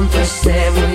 around for seven.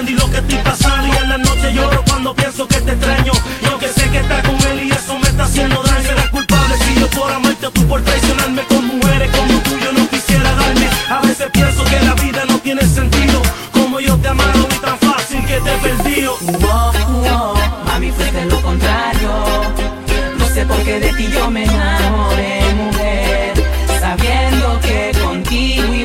entendí lo que estoy pasando y en la noche lloro cuando pienso que te extraño. Y aunque sé que estás con él y eso me está haciendo daño, serás culpable si yo por amarte tú por traicionarme con mujeres como tú yo no quisiera darme. A veces pienso que la vida no tiene sentido, como yo te amaba y tan fácil que te perdí. Wow, wow, mami fuiste lo contrario. No sé por qué de ti yo me enamoré, mujer, sabiendo que contigo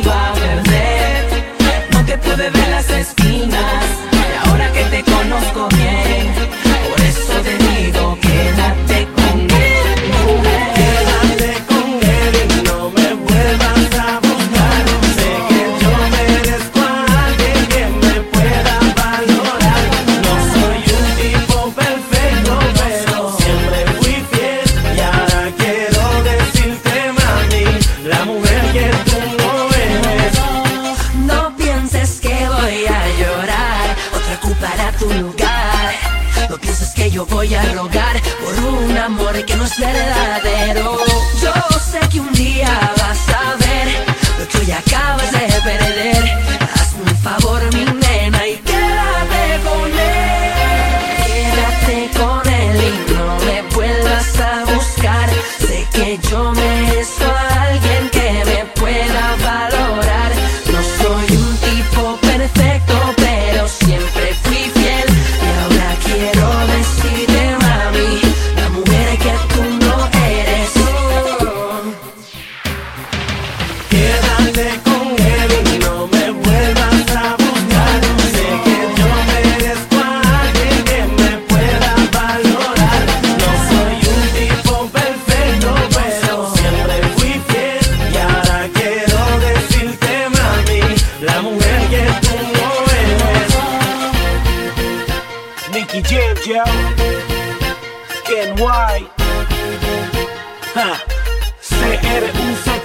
la mujer que tú no eres. No pienses que voy a llorar, otra ocupará tu lugar. No pienses que yo voy a rogar por un amor que no es verdadero. Nicky Jam, yo. Ken White. Huh. C-R-U-Z-I-T-O.